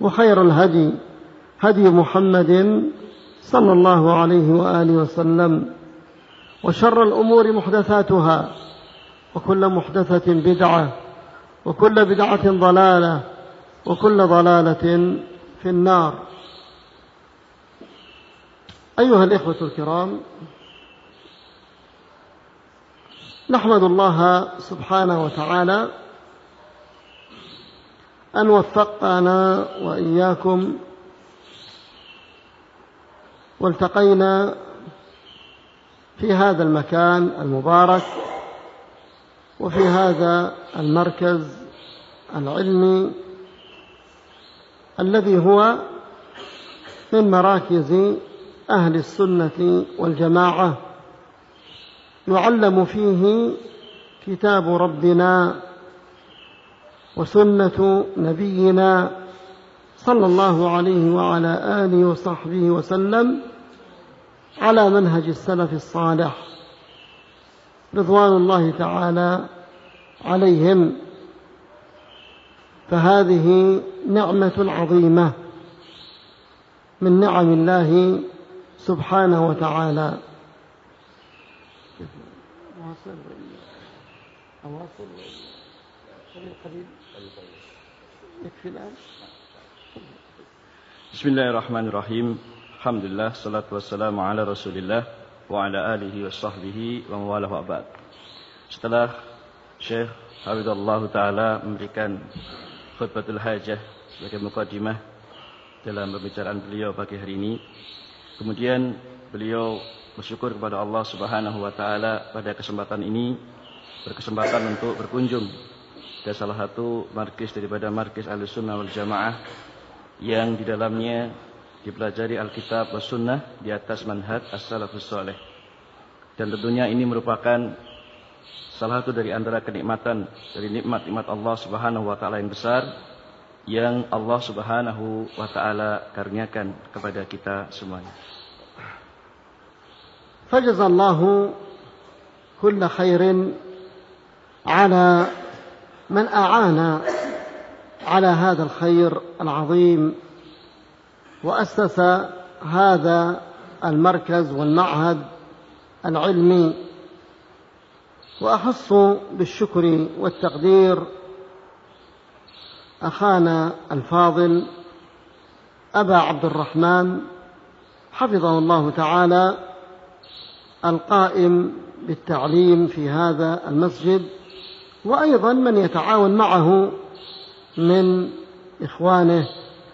وخير الهدي هدي محمد صلى الله عليه وآله وسلم وشر الأمور محدثاتها وكل محدثة بدعة وكل بدعة ضلالة وكل ضلالة في النار. أيها الإخوة الكرام نحمد الله سبحانه وتعالى أن وفقنا وإياكم والتقينا في هذا المكان المبارك وفي هذا المركز العلمي الذي هو من مراكز أهل السنة والجماعة. يعلم فيه كتاب ربنا وسنة نبينا صلى الله عليه وعلى آله وصحبه وسلم على منهج السلف الصالح. رضوان الله تعالى عليهم. فهذه نعمة عظيمة من نعم الله سبحانه وتعالى. أواصل أواصل قليل Bismillahirrahmanirrahim. Alhamdulillah salatu wassalamu ala Rasulillah wa ala alihi wa sahbihi wa mawalah wa. Setelah Syekh Hafizullah taala memberikan khutbatul hajah sebagai mukadimah dalam pembicaraan beliau pagi hari ini. Kemudian beliau bersyukur kepada Allah Subhanahu wa taala pada kesempatan ini berkesempatan untuk berkunjung ke salah satu markis daripada markis Ahlussunnah wal Jamaah yang di dalamnya dipelajari Alkitab wa Sunnah di atas manhaj as-salafus saleh. Dan tentunya ini merupakan salah satu dari antara kenikmatan dari nikmat-nikmat Allah Subhanahu wa taala yang besar yang Allah Subhanahu wa taala karuniakan kepada kita semuanya. Fajazallahu kull khairin ala من أعان على هذا الخير العظيم وأسس هذا المركز والمعهد العلمي وأخص بالشكر والتقدير أخانا الفاضل أبا عبد الرحمن حفظه الله تعالى القائم بالتعليم في هذا المسجد وأيضا من يتعاون معه من إخوانه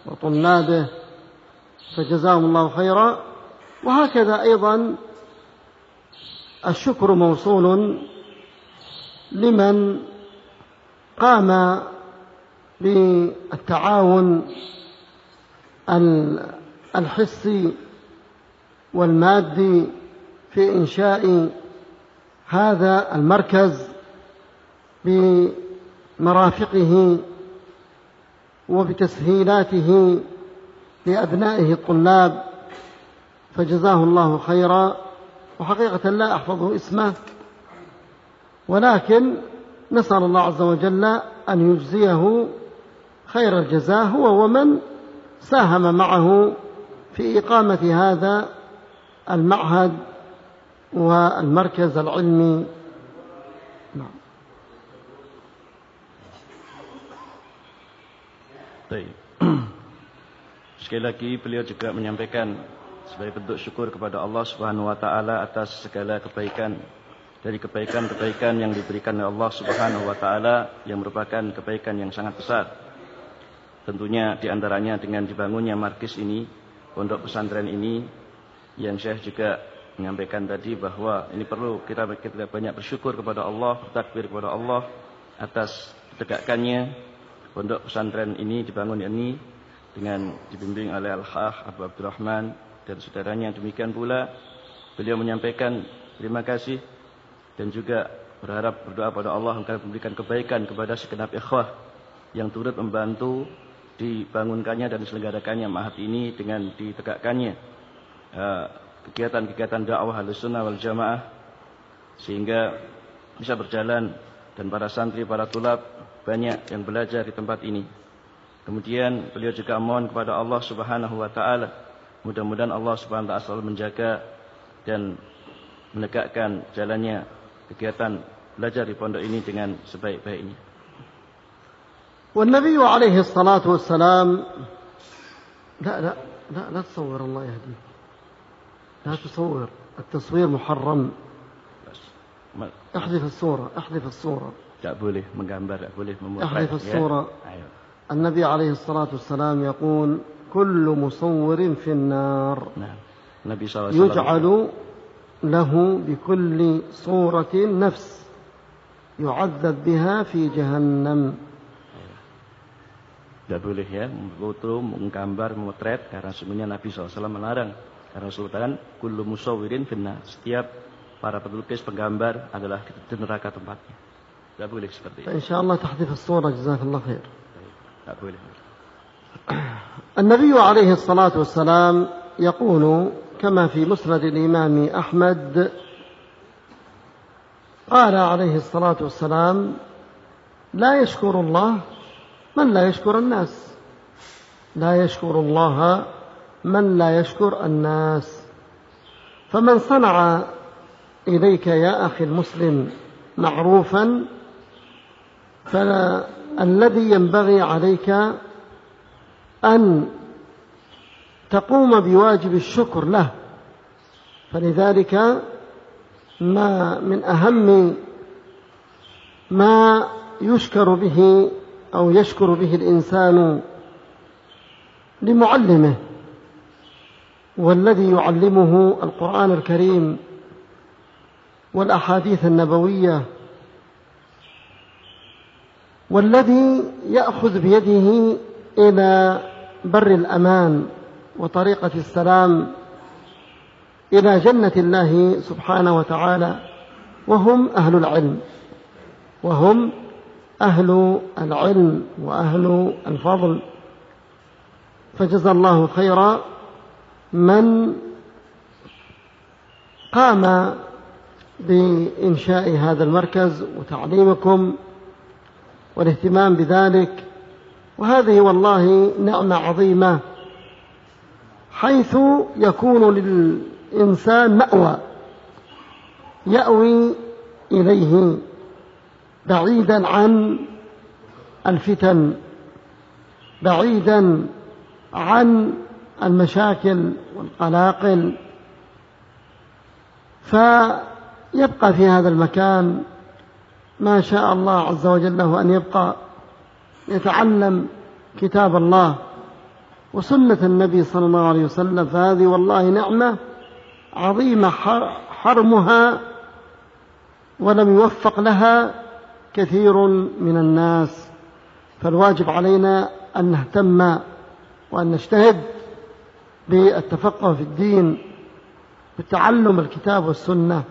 وطلابه فجزاهم الله خيرا. وهكذا أيضا الشكر موصول لمن قام بالتعاون الحسي والمادي في إنشاء هذا المركز. بمرافقه وبتسهيلاته لأبنائه الطلاب فجزاه الله خيرا. وحقيقة لا أحفظه اسمه ولكن نسأل الله عز وجل أن يجزيه خير الجزاء. هو ومن ساهم معه في إقامة هذا المعهد والمركز العلمي Sekali lagi beliau juga menyampaikan sebagai bentuk syukur kepada Allah Subhanahu wa taala atas segala kebaikan dari kebaikan-kebaikan yang diberikan oleh Allah Subhanahu wa taala yang merupakan kebaikan yang sangat besar. Tentunya di antaranya dengan dibangunnya markis ini, pondok pesantren ini yang Syekh juga menyampaikan tadi bahwa ini perlu kita kita banyak bersyukur kepada Allah, bertakbir kepada Allah atas ditegakkannya pondok pesantren ini dibangun ini dengan dibimbing oleh Al-Hah Abu Abdurrahman dan saudaranya. Demikian pula beliau menyampaikan terima kasih dan juga berharap berdoa pada Allah agar memberikan kebaikan kepada segenap ikhwah yang turut membantu dibangunkannya dan diselenggarakannya mahat ini dengan ditegakkannya uh, kegiatan-kegiatan dakwah Ahlussunnah wal Jamaah sehingga bisa berjalan dan para santri, para tulab banyak yang belajar di tempat ini. Kemudian beliau juga mohon kepada Allah Subhanahu wa taala mudah-mudahan Allah Subhanahu wa taala selalu menjaga dan menegakkan jalannya kegiatan belajar di pondok ini dengan sebaik-baiknya. والنبي عليه الصلاة والسلام لا لا لا لا تصور الله يهديك لا تصور التصوير محرم أحذف الصورة أحذف الصورة. لا بوليه مقامبر بوليه أحذف الصورة. النبي عليه الصلاة والسلام يقول كل مصور في النار. نعم يجعل له بكل صورة نفس يعذب بها في جهنم. Tidak boleh ya. Foto menggambar memotret. Karena sebenarnya Nabi SAW melarang. Karena Rasulullah kan kullu musawirin finna setiap para pelukis penggambar adalah neraka tempatnya. Tidak boleh seperti itu. Insyaallah tahdif as-surah jazakallah khair. النبي عليه الصلاة والسلام يقول كما في مسند الإمام أحمد قال عليه الصلاة والسلام لا يشكر الله من لا يشكر الناس لا يشكر الله من لا يشكر الناس فمن صنع إليك يا أخي المسلم معروفا فلا الذي ينبغي عليك أن تقوم بواجب الشكر له. فلذلك ما من أهم ما يشكر به أو يشكر به الإنسان لمعلمه والذي يعلمه القرآن الكريم. والأحاديث النبوية والذي يأخذ بيده إلى بر الأمان وطريقة السلام إلى جنة الله سبحانه وتعالى وهم أهل العلم وهم أهل العلم وأهل الفضل. فجزى الله خيرا من قام بإنشاء هذا المركز وتعليمكم والاهتمام بذلك. وهذه والله نعمة عظيمة حيث يكون للإنسان مأوى يأوي إليه بعيدا عن الفتن بعيدا عن المشاكل والقلاقل. فيبقى في هذا المكان ما شاء الله عز وجل له أن يبقى يتعلم كتاب الله وسنة النبي صلى الله عليه وسلم فهذه والله نعمة عظيمة حرمها ولم يوفق لها كثير من الناس فالواجب علينا أن نهتم وأن نجتهد بالتفقه في الدين بتعلم الكتاب والسنة.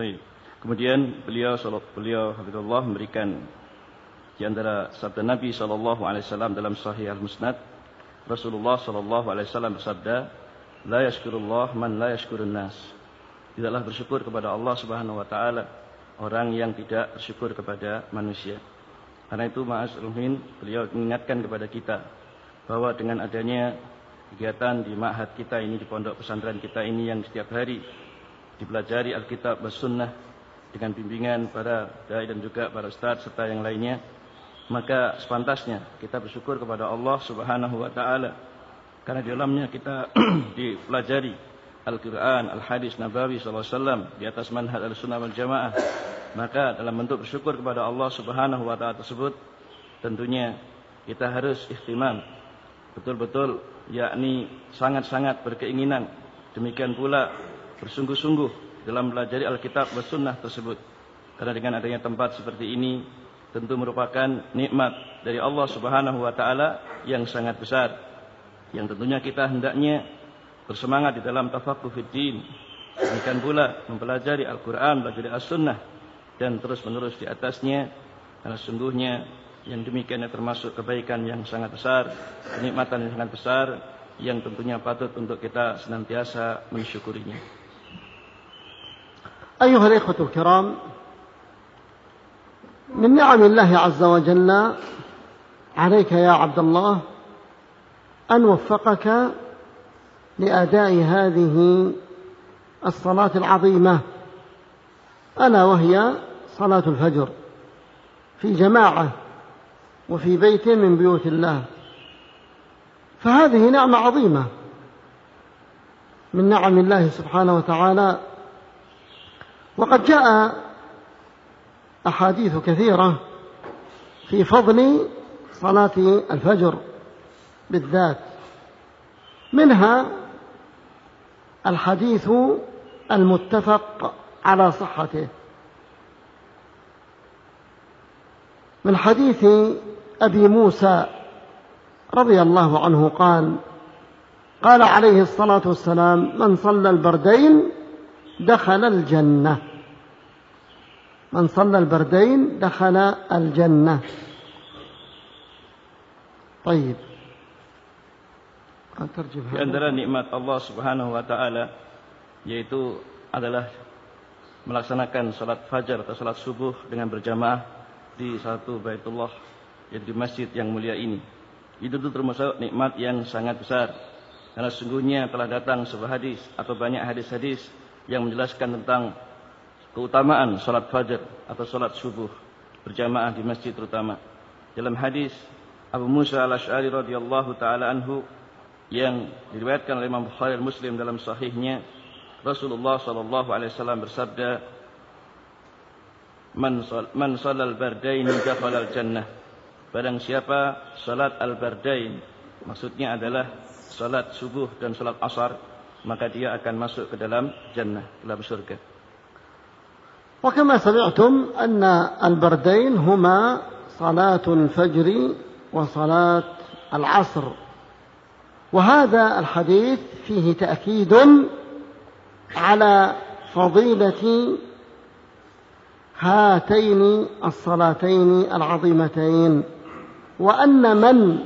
Baik. Kemudian beliau beliau Habibullah memberikan di antara sabda Nabi sallallahu alaihi wasallam dalam Sahih Al-Musnad Rasulullah sallallahu alaihi wasallam bersabda, "La yashkurullah man la yashkurun nas." Tidaklah bersyukur kepada Allah Subhanahu wa taala orang yang tidak bersyukur kepada manusia. Karena itu Ma'asruhin beliau mengingatkan kepada kita bahwa dengan adanya kegiatan di ma'had kita ini di pondok pesantren kita ini yang setiap hari dipelajari Alkitab dan Sunnah dengan bimbingan para dai dan juga para ustaz serta yang lainnya maka sepantasnya kita bersyukur kepada Allah Subhanahu wa taala karena di dalamnya kita dipelajari Al-Quran, Al-Hadis Nabawi SAW di atas manhaj al-sunnah wal jamaah. Maka dalam bentuk bersyukur kepada Allah Subhanahu wa taala tersebut tentunya kita harus ikhtimam betul-betul yakni sangat-sangat berkeinginan. Demikian pula bersungguh-sungguh dalam belajar Alkitab dan Sunnah tersebut karena dengan adanya tempat seperti ini tentu merupakan nikmat dari Allah Subhanahu wa taala yang sangat besar yang tentunya kita hendaknya bersemangat di dalam tafaqquh fid din demikian pula mempelajari Al-Qur'an belajar As-Sunnah dan terus-menerus di atasnya karena sungguhnya yang demikian termasuk kebaikan yang sangat besar kenikmatan yang sangat besar yang tentunya patut untuk kita senantiasa mensyukurinya. أيها الإخوة الكرام من نعم الله عز وجل عليك يا عبد الله أن وفقك لأداء هذه الصلاة العظيمة ألا وهي صلاة الفجر في جماعة وفي بيت من بيوت الله. فهذه نعمة عظيمة من نعم الله سبحانه وتعالى وقد جاء أحاديث كثيرة في فضل صلاة الفجر بالذات. منها الحديث المتفق على صحته. من حديث أبي موسى رضي الله عنه قال قال عليه الصلاة والسلام من صلى البردين دخل الجنة من صلى البردين دخل الجنة طيب Di antara nikmat Allah Subhanahu wa taala yaitu adalah melaksanakan salat fajar atau salat subuh dengan berjamaah di satu Baitullah yang di masjid yang mulia ini. Itu itu termasuk nikmat yang sangat besar. Karena sungguhnya telah datang sebuah hadis atau banyak hadis-hadis yang menjelaskan tentang keutamaan salat fajar atau salat subuh berjamaah di masjid terutama. Dalam hadis Abu Musa al-Ash'ari radhiyallahu taala anhu yang diriwayatkan oleh Imam Bukhari dan Muslim dalam sahihnya Rasulullah sallallahu alaihi wasallam bersabda Man man salal bardain dakhala al-jannah Barang siapa salat al-bardain maksudnya adalah salat subuh dan salat asar maka dia akan masuk ke dalam jannah dalam surga وكما سمعتم أن البردين هما صلاة الفجر وصلاة العصر وهذا الحديث فيه تأكيد على فضيلة هاتين الصلاتين العظيمتين وأن من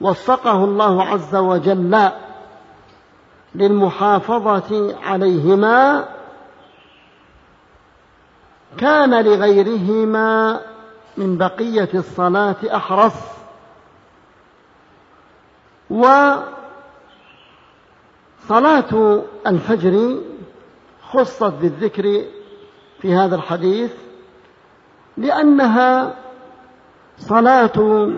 وفقه الله عز وجل للمحافظة عليهما كان لغيرهما من بقية الصلاة أحرص وصلاة الفجر خصت بالذكر في هذا الحديث لأنها صلاة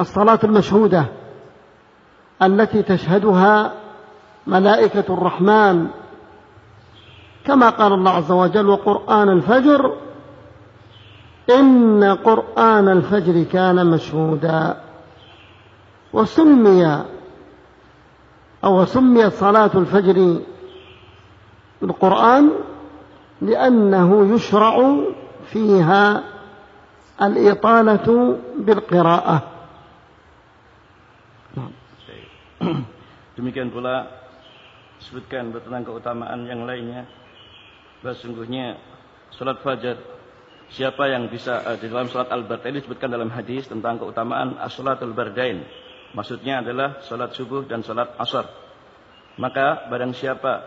الصلاة المشهودة التي تشهدها ملائكة الرحمن كما قال الله عز وجل وقرآن الفجر إن قرآن الفجر كان مشهودا. وسمي أو سميت صلاة الفجر بالقرآن لأنه يشرع فيها الإطالة بالقراءة. Demikian pula disebutkan tentang keutamaan yang lainnya bahwa sungguhnya salat fajar siapa yang bisa uh, di dalam salat al-bardain disebutkan dalam hadis tentang keutamaan as-salatul bardain Maksudnya adalah salat subuh dan salat asar. Maka barang siapa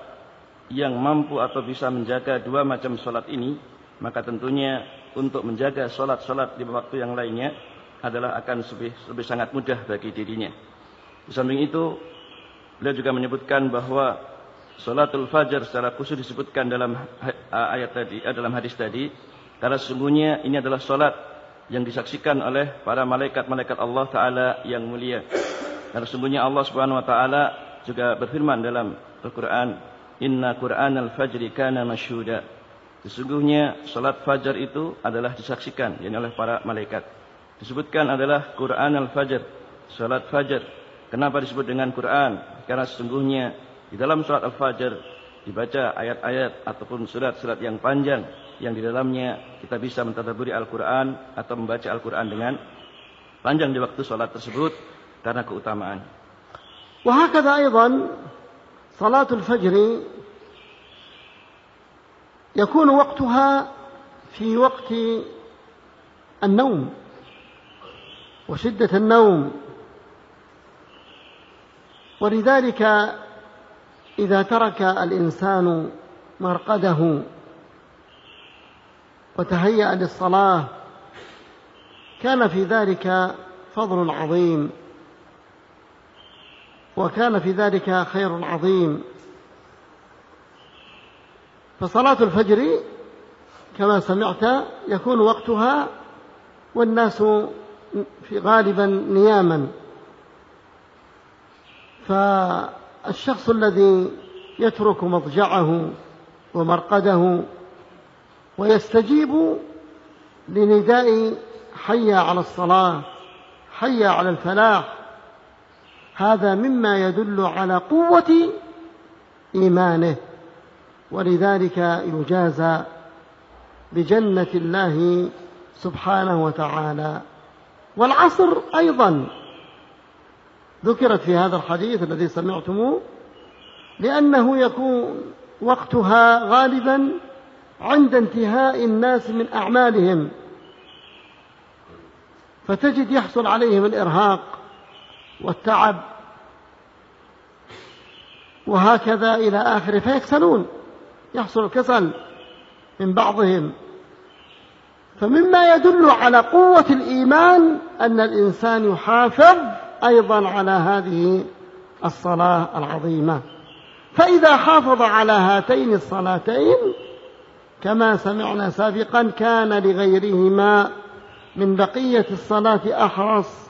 yang mampu atau bisa menjaga dua macam salat ini, maka tentunya untuk menjaga salat-salat di waktu yang lainnya adalah akan lebih, lebih sangat mudah bagi dirinya. Di samping itu, beliau juga menyebutkan bahwa salatul fajar secara khusus disebutkan dalam ayat tadi, eh, dalam hadis tadi, karena sesungguhnya ini adalah salat yang disaksikan oleh para malaikat-malaikat Allah Taala yang mulia. Dan sesungguhnya Allah Subhanahu Wa Taala juga berfirman dalam Al-Quran, Inna Quran al-Fajri kana masyhuda. Sesungguhnya salat fajar itu adalah disaksikan yani oleh para malaikat. Disebutkan adalah Quran al-Fajr, salat fajar. Kenapa disebut dengan Quran? Karena sesungguhnya di dalam salat al-Fajr dibaca ayat-ayat ataupun surat-surat yang panjang yang di dalamnya kita bisa mentadaburi Al-Quran atau membaca Al-Quran dengan panjang di waktu salat tersebut karena keutamaan. وهكذا أيضا صلاة الفجر يكون وقتها في وقت النوم وشدة النوم ولذلك إذا ترك الإنسان مرقده وتهيأ للصلاة كان في ذلك فضل عظيم وكان في ذلك خير عظيم. فصلاة الفجر كما سمعت يكون وقتها والناس في غالبا نياما. فالشخص الذي يترك مضجعه ومرقده ويستجيب لنداء حي على الصلاة حي على الفلاح هذا مما يدل على قوة إيمانه ولذلك يجازى بجنة الله سبحانه وتعالى. والعصر أيضا ذكرت في هذا الحديث الذي سمعتموه لأنه يكون وقتها غالبا عند انتهاء الناس من أعمالهم. فتجد يحصل عليهم الإرهاق والتعب وهكذا إلى آخره فيكسلون. يحصل الكسل من بعضهم. فمما يدل على قوة الإيمان أن الإنسان يحافظ أيضا على هذه الصلاة العظيمة فإذا حافظ على هاتين الصلاتين كما سمعنا سابقا كان لغيرهما من بقية الصلاة أحرص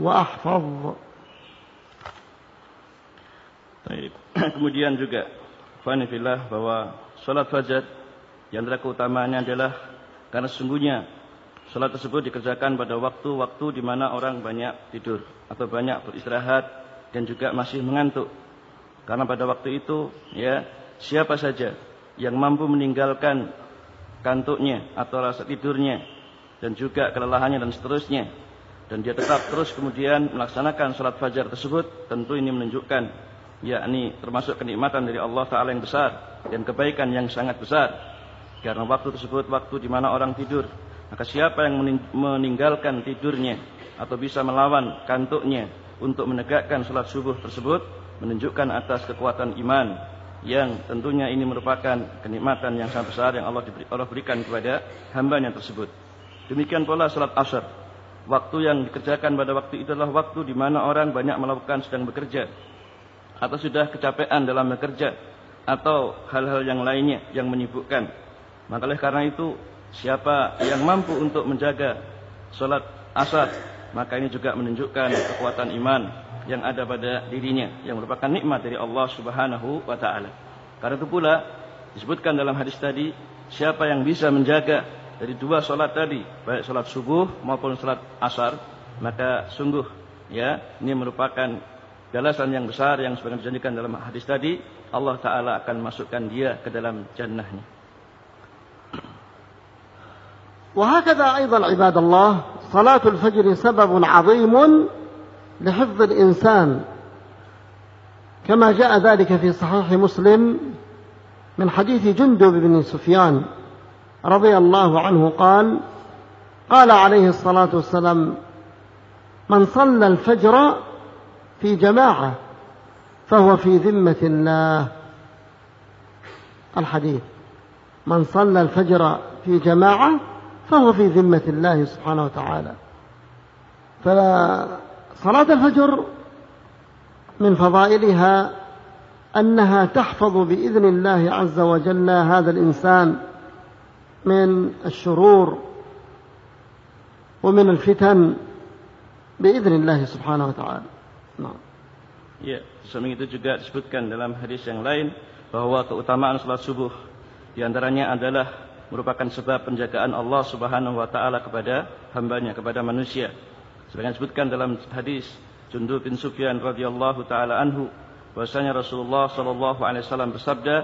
وأحفظ طيب. Kemudian juga Fanifillah bahwa salat fajar yang antara keutamanya adalah karena sesungguhnya salat tersebut dikerjakan pada waktu-waktu di mana orang banyak tidur atau banyak beristirahat dan juga masih mengantuk. Karena pada waktu itu ya siapa saja yang mampu meninggalkan kantuknya atau rasa tidurnya dan juga kelelahannya dan seterusnya dan dia tetap terus kemudian melaksanakan salat fajar tersebut tentu ini menunjukkan yakni termasuk kenikmatan dari Allah taala yang besar dan kebaikan yang sangat besar karena waktu tersebut waktu di mana orang tidur maka siapa yang meninggalkan tidurnya atau bisa melawan kantuknya untuk menegakkan salat subuh tersebut menunjukkan atas kekuatan iman yang tentunya ini merupakan kenikmatan yang sangat besar yang Allah, diberi, Allah berikan kepada hambanya tersebut. Demikian pula salat asar. Waktu yang dikerjakan pada waktu itu adalah waktu di mana orang banyak melakukan sedang bekerja. Atau sudah kecapean dalam bekerja. Atau hal-hal yang lainnya yang menyibukkan. Maka oleh karena itu siapa yang mampu untuk menjaga salat asar. Maka ini juga menunjukkan kekuatan iman yang ada pada dirinya yang merupakan nikmat dari Allah Subhanahu wa taala. Karena itu pula disebutkan dalam hadis tadi, siapa yang bisa menjaga dari dua salat tadi, baik salat subuh maupun salat asar, maka sungguh ya, ini merupakan balasan yang besar yang sebenarnya dijanjikan dalam hadis tadi, Allah taala akan masukkan dia ke dalam jannahnya. وهكذا أيضا عباد الله صلاة الفجر سبب عظيم لحفظ الإنسان. كما جاء ذلك في صحيح مسلم من حديث جندب بن سفيان رضي الله عنه قال قال عليه الصلاة والسلام من صلى الفجر في جماعة فهو في ذمة الله. الحديث من صلى الفجر في جماعة فهو في ذمة الله سبحانه وتعالى. فصلاة الفجر من فضائلها أنها تحفظ بإذن الله عز وجل هذا الإنسان من الشرور ومن الفتن بإذن الله سبحانه وتعالى. نعم. Ya, samping itu juga disebutkan dalam hadis yang lain bahwa keutamaan salat subuh di antaranya adalah merupakan sebab penjagaan Allah Subhanahu wa taala kepada hambanya kepada manusia. Sebagaimana disebutkan dalam hadis Jundub bin Sufyan radhiyallahu taala anhu bahwasanya Rasulullah sallallahu alaihi wasallam bersabda,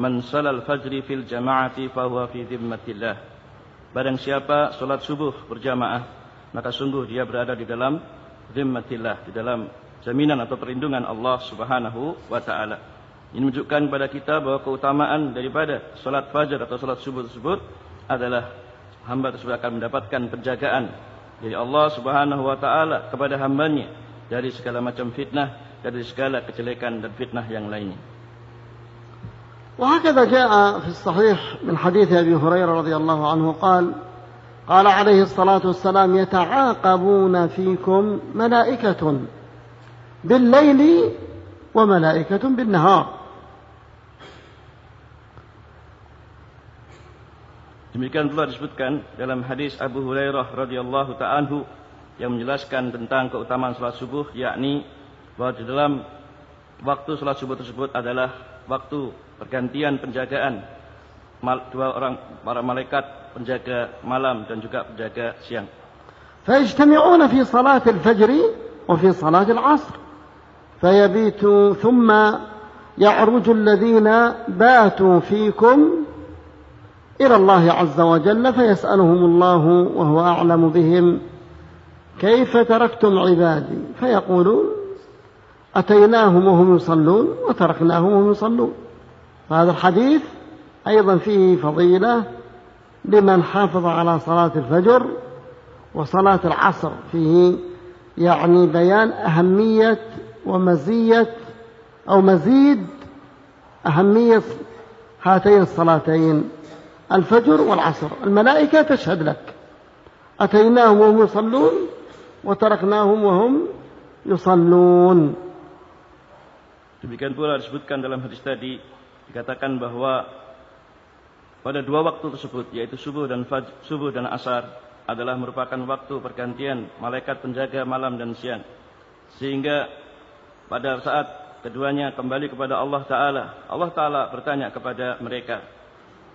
"Man salal fajri fil jama'ati fa huwa fi dhimmatillah." Barang siapa salat subuh berjamaah, maka sungguh dia berada di dalam dhimmatillah, di dalam jaminan atau perlindungan Allah Subhanahu wa taala. Ini menunjukkan kepada kita bahwa keutamaan daripada salat fajar atau salat subuh tersebut adalah hamba tersebut akan mendapatkan penjagaan dari Allah Subhanahu wa taala kepada hambanya dari segala macam fitnah, dari segala kejelekan dan fitnah yang lainnya. وهكذا جاء في الصحيح من حديث ابي هريره رضي الله عنه قال قال عليه الصلاه والسلام يتعاقبون فيكم ملائكه بالليل وملائكة بالنهار Demikian pula disebutkan dalam hadis Abu Hurairah radhiyallahu taala yang menjelaskan tentang keutamaan salat subuh yakni bahwa di dalam waktu salat subuh tersebut adalah waktu pergantian penjagaan dua orang para malaikat penjaga malam dan juga penjaga siang. فيجتمعون في صلاة الفجر وفي صلاة العصر فيبيت ثم يعرج الذين باتوا فيكم إلى الله عز وجل فيسألهم الله وهو أعلم بهم. كيف تركتم عبادي؟ فيقولون أتيناهم وهم يصلون وتركناهم وهم يصلون. فهذا الحديث أيضا فيه فضيلة لمن حافظ على صلاة الفجر وصلاة العصر. فيه يعني بيان أهمية ومزية أو مزيد أهمية هاتين الصلاتين. الفجر والعصر الملائكة تشهد لك أتيناهم وهم يصلون وتركناهم وهم يصلون Demikian pula disebutkan dalam hadis tadi dikatakan bahwa pada dua waktu tersebut yaitu subuh dan fajr, subuh dan asar adalah merupakan waktu pergantian malaikat penjaga malam dan siang. Sehingga pada saat keduanya kembali kepada Allah Ta'ala. Allah Ta'ala bertanya kepada mereka.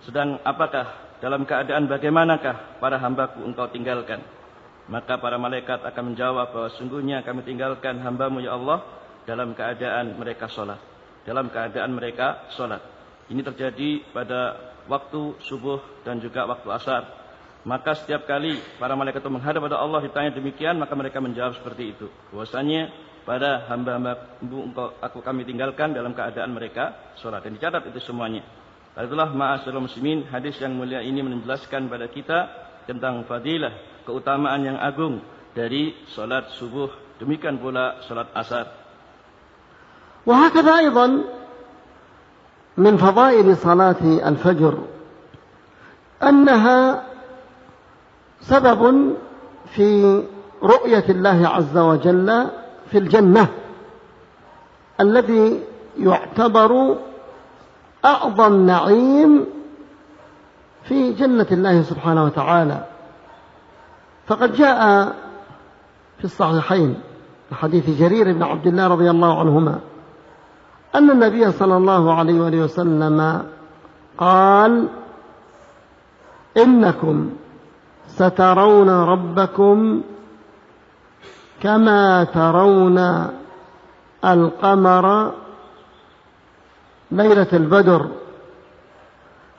sedang apakah dalam keadaan bagaimanakah para hambaku engkau tinggalkan? Maka para malaikat akan menjawab bahwa sungguhnya kami tinggalkan hambamu ya Allah dalam keadaan mereka sholat. Dalam keadaan mereka sholat. Ini terjadi pada waktu subuh dan juga waktu asar. Maka setiap kali para malaikat itu menghadap pada Allah ditanya demikian, maka mereka menjawab seperti itu. Bahwasanya pada hamba-hamba engkau aku kami tinggalkan dalam keadaan mereka sholat. Dan dicatat itu semuanya. Itulah ma'asyarul muslimin hadis yang mulia ini menjelaskan pada kita tentang fadilah, keutamaan yang agung dari sholat subuh. Demikian pula sholat asar. وهكذا أيضا من فضائل صلاة الفجر أنها سبب في رؤية الله عز وجل في الجنة الذي يعتبر أعظم نعيم في جنة الله سبحانه وتعالى. فقد جاء في الصحيحين حديث جرير بن عبد الله رضي الله عنهما أن النبي صلى الله عليه وآله وسلم قال إنكم سترون ربكم كما ترون القمر ليلة البدر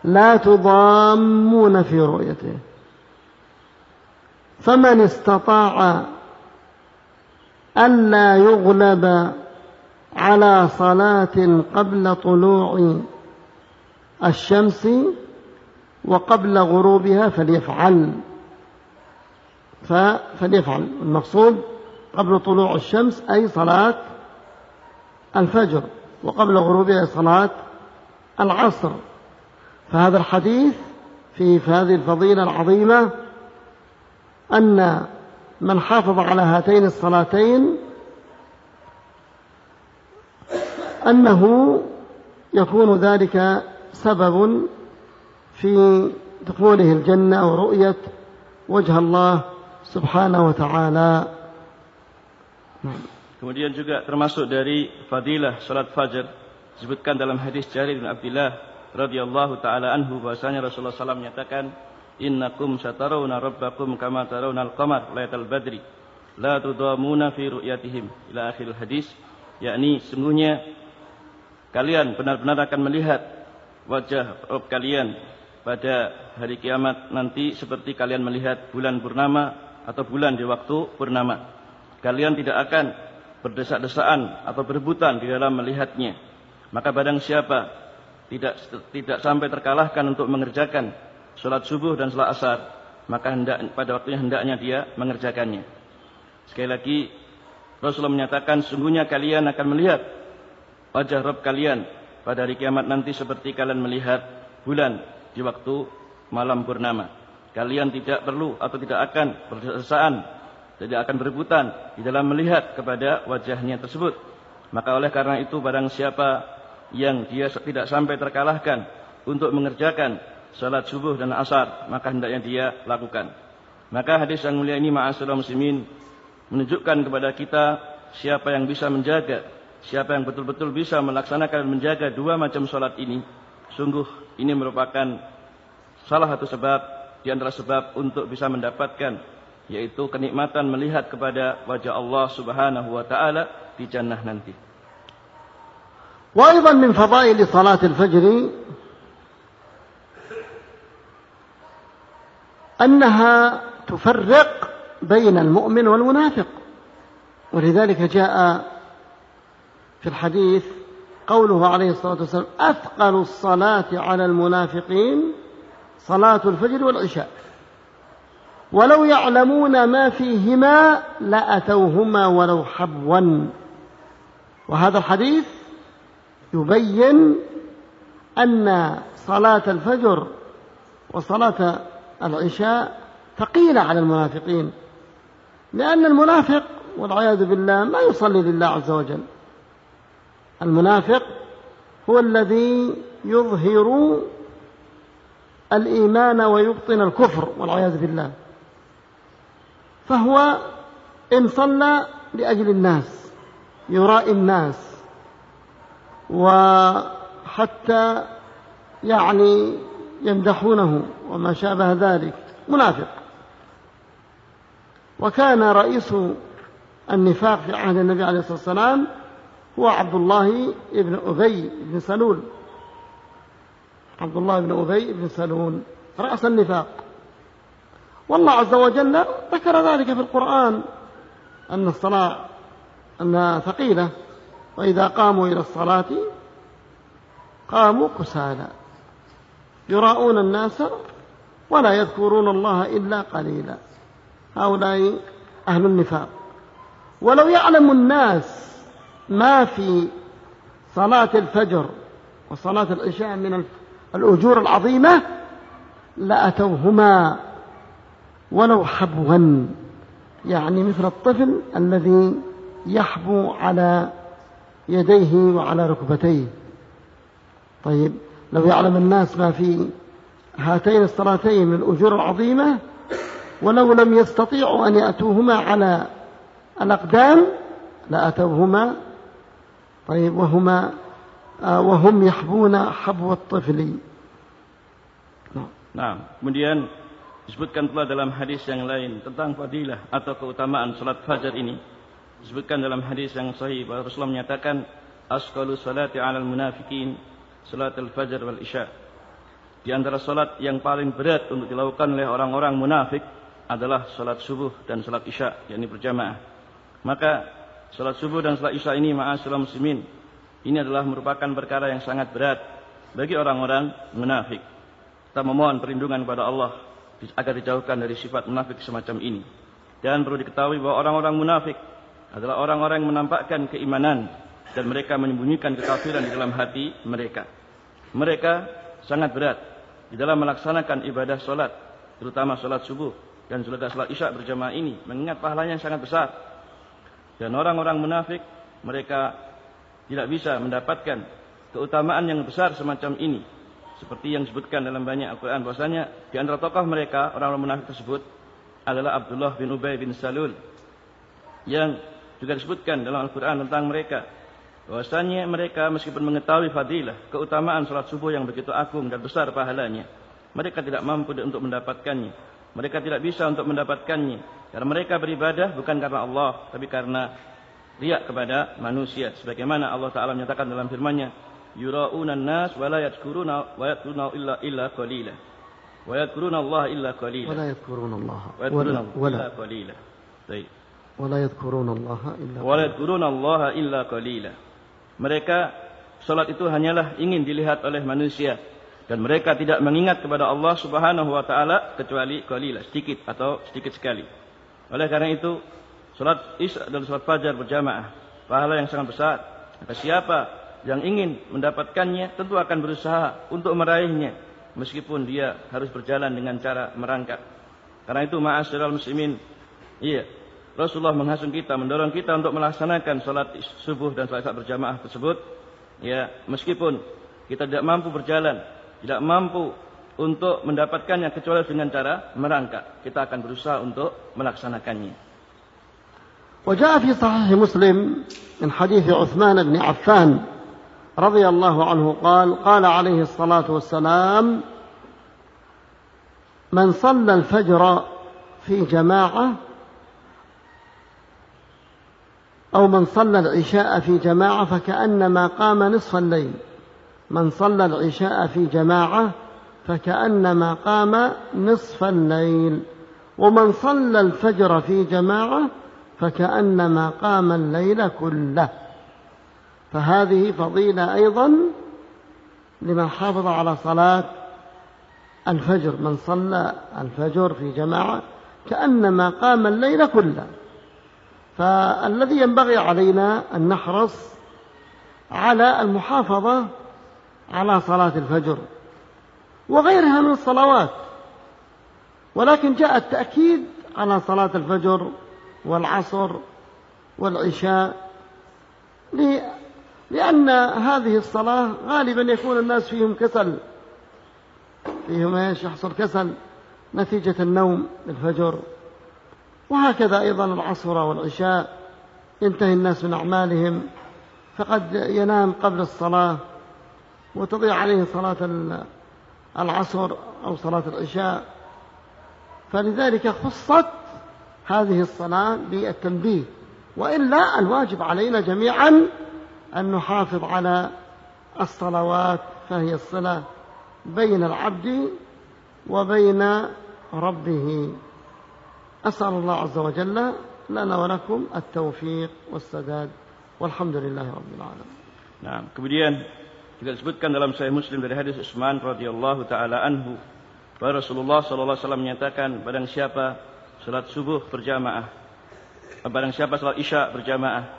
لا تضامون في رؤيته. فمن استطاع ألا يغلب على صلاة قبل طلوع الشمس وقبل غروبها فليفعل. فليفعل. المقصود قبل طلوع الشمس أي صلاة الفجر. وقبل غروبها صلاة العصر فهذا الحديث في هذه الفضيلة العظيمة أن من حافظ على هاتين الصلاتين أنه يكون ذلك سبب في دخوله الجنة ورؤية وجه الله subhanahu wa ta'ala. Kemudian juga termasuk dari fadilah salat fajar disebutkan dalam hadis Jarir bin Abdullah radhiyallahu taala anhu bahwasanya Rasulullah SAW menyatakan innakum satarawna rabbakum kama tarawna al-qamar lailatal badri la tudamuna fi ru'yatihim ila akhir hadis yakni sungguhnya kalian benar-benar akan melihat wajah Rabb kalian pada hari kiamat nanti seperti kalian melihat bulan purnama atau bulan di waktu purnama. Kalian tidak akan berdesak-desaan atau berebutan di dalam melihatnya. Maka badang siapa tidak tidak sampai terkalahkan untuk mengerjakan sholat subuh dan sholat asar, maka hendak pada waktunya hendaknya dia mengerjakannya. Sekali lagi Rasulullah menyatakan sungguhnya kalian akan melihat wajah Rabb kalian pada hari kiamat nanti seperti kalian melihat bulan di waktu malam purnama. Kalian tidak perlu atau tidak akan berdesaan, tidak akan berebutan di dalam melihat kepada wajahnya tersebut. Maka oleh karena itu barang siapa yang dia tidak sampai terkalahkan untuk mengerjakan salat subuh dan asar, maka hendaknya dia lakukan. Maka hadis yang mulia ini ma'asyiral muslimin menunjukkan kepada kita siapa yang bisa menjaga, siapa yang betul-betul bisa melaksanakan dan menjaga dua macam salat ini. Sungguh ini merupakan salah satu sebab di antara sebab untuk bisa mendapatkan yaitu kenikmatan melihat kepada wajah Allah Subhanahu wa taala di jannah nanti. وأيضا من فضائل صلاة الفجر أنها تفرق بين المؤمن والمنافق ولذلك جاء في الحديث قوله عليه الصلاة والسلام أثقل الصلاة على المنافقين صلاة الفجر والعشاء ولو يعلمون ما فيهما لأتوهما ولو حبوا وهذا الحديث يبين أن صلاة الفجر وصلاة العشاء ثقيلة على المنافقين لأن المنافق والعياذ بالله ما يصلي لله عز وجل. المنافق هو الذي يظهر الإيمان ويبطن الكفر والعياذ بالله. فهو إن صلى لأجل الناس يرائي الناس وحتى يعني يمدحونه وما شابه ذلك. منافق. وكان رئيس النفاق في عهد النبي عليه الصلاة والسلام هو عبد الله بن أبي بن سلول. عبد الله بن أبي بن سلول رأس النفاق. والله عز وجل ذكر ذلك في القرآن أن الصلاة أنها ثقيلة وإذا قاموا إلى الصلاة قاموا كسالى يراءون الناس ولا يذكرون الله إلا قليلا. هؤلاء أهل النفاق. ولو يعلم الناس ما في صلاة الفجر وصلاة العشاء من الأجور العظيمة لأتوهما ولو حبوا يعني مثل الطفل الذي يحبو على يديه وعلى ركبتيه. طيب لو يعلم الناس ما في هاتين الصلاتين من الأجور العظيمة ولو لم يستطيعوا أن يأتوهما على الأقدام لأتوهما. طيب وهما وهم يحبون حبو الطفل. Nah, kemudian disebutkan pula dalam hadis yang lain tentang fadilah atau keutamaan salat fajar ini. Disebutkan dalam hadis yang sahih bahwa Rasulullah menyatakan asqalu salati 'alal munafiqin salatul fajr wal isya. Di antara salat yang paling berat untuk dilakukan oleh orang-orang munafik adalah salat subuh dan salat isya, yakni berjamaah. Maka salat subuh dan salat isya ini ma'asyiral muslimin ini adalah merupakan perkara yang sangat berat bagi orang-orang munafik. Kita memohon perlindungan kepada Allah agar dijauhkan dari sifat munafik semacam ini. Dan perlu diketahui bahwa orang-orang munafik adalah orang-orang yang menampakkan keimanan dan mereka menyembunyikan kekafiran di dalam hati mereka. Mereka sangat berat di dalam melaksanakan ibadah solat, terutama solat subuh dan solat solat isya berjamaah ini, mengingat pahalanya yang sangat besar. Dan orang-orang munafik mereka tidak bisa mendapatkan keutamaan yang besar semacam ini. Seperti yang disebutkan dalam banyak Al-Quran. Bahwasanya di antara tokoh mereka, orang-orang munafik tersebut, adalah Abdullah bin Ubay bin Salul. Yang juga disebutkan dalam Al-Quran tentang mereka. Bahwasanya mereka meskipun mengetahui fadilah, keutamaan salat subuh yang begitu agung dan besar pahalanya. Mereka tidak mampu untuk mendapatkannya. Mereka tidak bisa untuk mendapatkannya. Karena mereka beribadah bukan karena Allah, tapi karena riak kepada manusia. Sebagaimana Allah Ta'ala menyatakan dalam firman-Nya, yura'una nas wa la yadhkuruna wa yadhkuruna illa illa qalila. Wa yadhkuruna Allah illa qalila. Wa la yadhkuruna Allah. Wa qalila. Baik. Wa la yadhkuruna Allah illa Wa la yadhkuruna Allah illa qalila. Mereka salat itu hanyalah ingin dilihat oleh manusia dan mereka tidak mengingat kepada Allah Subhanahu wa taala kecuali qalila, sedikit atau sedikit sekali. Oleh karena itu, salat Isya dan salat fajar berjamaah pahala yang sangat besar. Maka siapa yang ingin mendapatkannya tentu akan berusaha untuk meraihnya meskipun dia harus berjalan dengan cara merangkak karena itu ma'asyiral muslimin iya Rasulullah menghasung kita, mendorong kita untuk melaksanakan sholat subuh dan sholat berjamaah tersebut. Ya, meskipun kita tidak mampu berjalan, tidak mampu untuk mendapatkannya kecuali dengan cara merangkak. Kita akan berusaha untuk melaksanakannya. وجاء في صحيح مسلم من حديث عثمان بن عفان رضي الله عنه قال قال عليه الصلاة والسلام من صلى الفجر في جماعة أو من صلى العشاء في جماعة فكأنما قام نصف الليل. من صلى العشاء في جماعة فكأنما قام نصف الليل. ومن صلى الفجر في جماعة فكأنما قام الليل كله. فهذه فضيلة أيضا لمن حافظ على صلاة الفجر من صلى الفجر في جماعة كأنما قام الليل كله. فالذي ينبغي علينا أن نحرص على المحافظة على صلاة الفجر وغيرها من الصلوات. ولكن جاء التأكيد على صلاة الفجر والعصر والعشاء لأن هذه الصلاة غالبا يكون الناس فيهم كسل. فيهم إيش؟ يحصل كسل. نتيجة النوم الفجر وهكذا أيضا العصر والعشاء. ينتهي الناس من أعمالهم. فقد ينام قبل الصلاة. وتضيع عليه صلاة العصر أو صلاة العشاء. فلذلك خصت هذه الصلاة بالتنبيه. وإلا الواجب علينا جميعا أن نحافظ على الصلوات فهي الصلة بين العبد وبين ربه أسأل الله عز وجل لنا ولكم التوفيق والسداد والحمد لله رب العالمين Nah, kemudian kita disebutkan dalam Sahih Muslim dari hadis Utsman radhiyallahu taala anhu bahwa Rasulullah sallallahu alaihi wasallam menyatakan barang siapa salat subuh berjamaah barang siapa salat isya berjamaah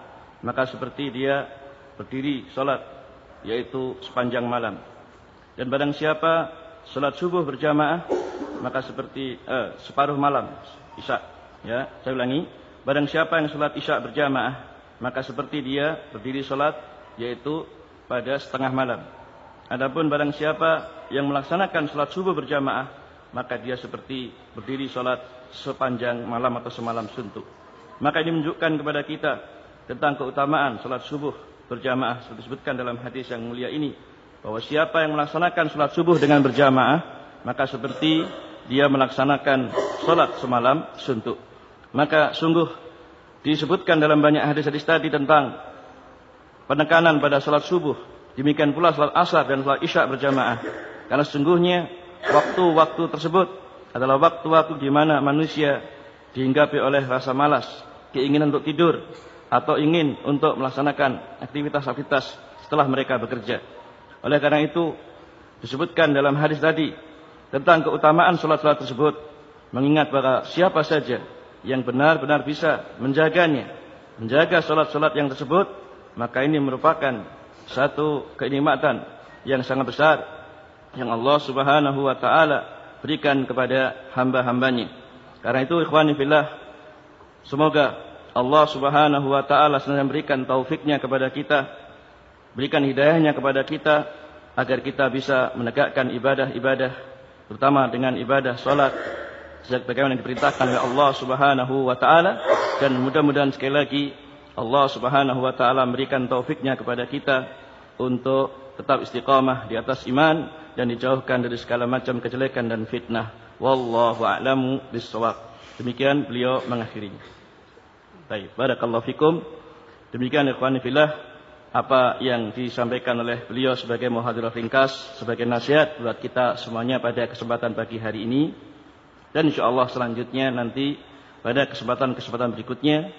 maka seperti dia berdiri salat yaitu sepanjang malam dan barang siapa salat subuh berjamaah maka seperti eh, separuh malam isya. Ya, saya ulangi. Barang siapa yang sholat isya berjamaah, maka seperti dia berdiri sholat, yaitu pada setengah malam. Adapun barang siapa yang melaksanakan sholat subuh berjamaah, maka dia seperti berdiri sholat sepanjang malam atau semalam suntuk. Maka ini menunjukkan kepada kita tentang keutamaan sholat subuh berjamaah seperti disebutkan dalam hadis yang mulia ini bahwa siapa yang melaksanakan sholat subuh dengan berjamaah maka seperti dia melaksanakan sholat semalam suntuk. Maka sungguh disebutkan dalam banyak hadis-hadis tadi tentang penekanan pada sholat subuh. Demikian pula sholat asar dan sholat isya berjamaah. Karena sesungguhnya waktu-waktu tersebut adalah waktu-waktu di mana manusia dihinggapi oleh rasa malas, keinginan untuk tidur, atau ingin untuk melaksanakan aktivitas-aktivitas setelah mereka bekerja. Oleh karena itu disebutkan dalam hadis tadi tentang keutamaan sholat-sholat tersebut. Mengingat bahwa siapa saja yang benar-benar bisa menjaganya. Menjaga sholat-sholat yang tersebut. maka ini merupakan satu kenikmatan yang sangat besar yang Allah Subhanahu wa taala berikan kepada hamba-hambanya. Karena itu ikhwani fillah semoga Allah Subhanahu wa taala senantiasa memberikan taufiknya kepada kita, berikan hidayahnya kepada kita agar kita bisa menegakkan ibadah-ibadah terutama dengan ibadah salat sebagaimana diperintahkan oleh Allah Subhanahu wa taala dan mudah-mudahan sekali lagi Allah Subhanahu wa taala memberikan taufiknya kepada kita untuk tetap istiqamah di atas iman dan dijauhkan dari segala macam kejelekan dan fitnah. Wallahu a'lamu bissawab. Demikian beliau mengakhirinya. Baik, barakallahu fikum. Demikian ikhwan fillah apa yang disampaikan oleh beliau sebagai muhadirah ringkas, sebagai nasihat buat kita semuanya pada kesempatan pagi hari ini. Dan insyaallah selanjutnya nanti pada kesempatan-kesempatan berikutnya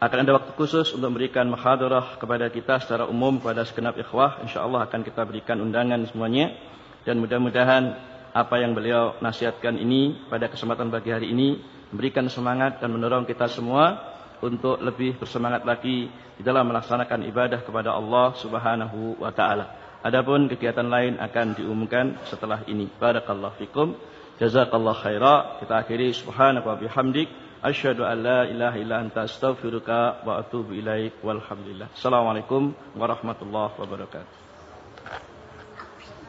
akan ada waktu khusus untuk memberikan muhadarah kepada kita secara umum kepada segenap ikhwah. InsyaAllah akan kita berikan undangan semuanya. Dan mudah-mudahan apa yang beliau nasihatkan ini pada kesempatan pagi hari ini memberikan semangat dan mendorong kita semua untuk lebih bersemangat lagi di dalam melaksanakan ibadah kepada Allah Subhanahu wa taala. Adapun kegiatan lain akan diumumkan setelah ini. Barakallahu fikum. Jazakallah khaira. Kita akhiri subhanaka wa bihamdik. Asyhadu an la ilaha illa anta astaghfiruka wa atubu ilaik walhamdulillah. Assalamualaikum warahmatullahi wabarakatuh.